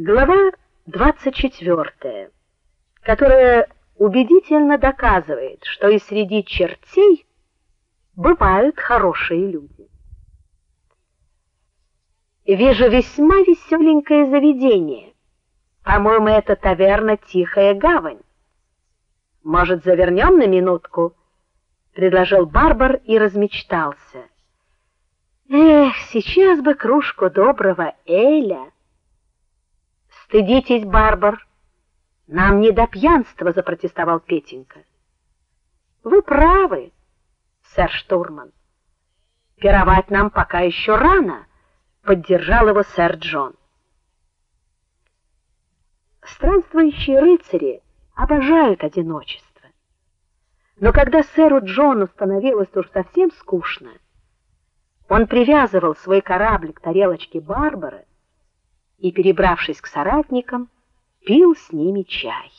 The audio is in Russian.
Глава 24, которая убедительно доказывает, что и среди чертей бывают хорошие люди. Вижу весьма веселенькое заведение. По-моему, это таверна Тихая гавань. Может, завернем на минутку, предложил Барбар и размечтался. Эх, сейчас бы кружку доброго эля. Стыдитесь, Барбар. Нам не до пьянства, запротестовал Петенька. Вы правы, сэр штурман. Пировать нам пока еще рано, поддержал его сэр Джон. Странствующие рыцари обожают одиночество. Но когда сэру Джону становилось уж совсем скучно, он привязывал свой корабль к тарелочке Барбары и, перебравшись к соратникам, пил с ними чай.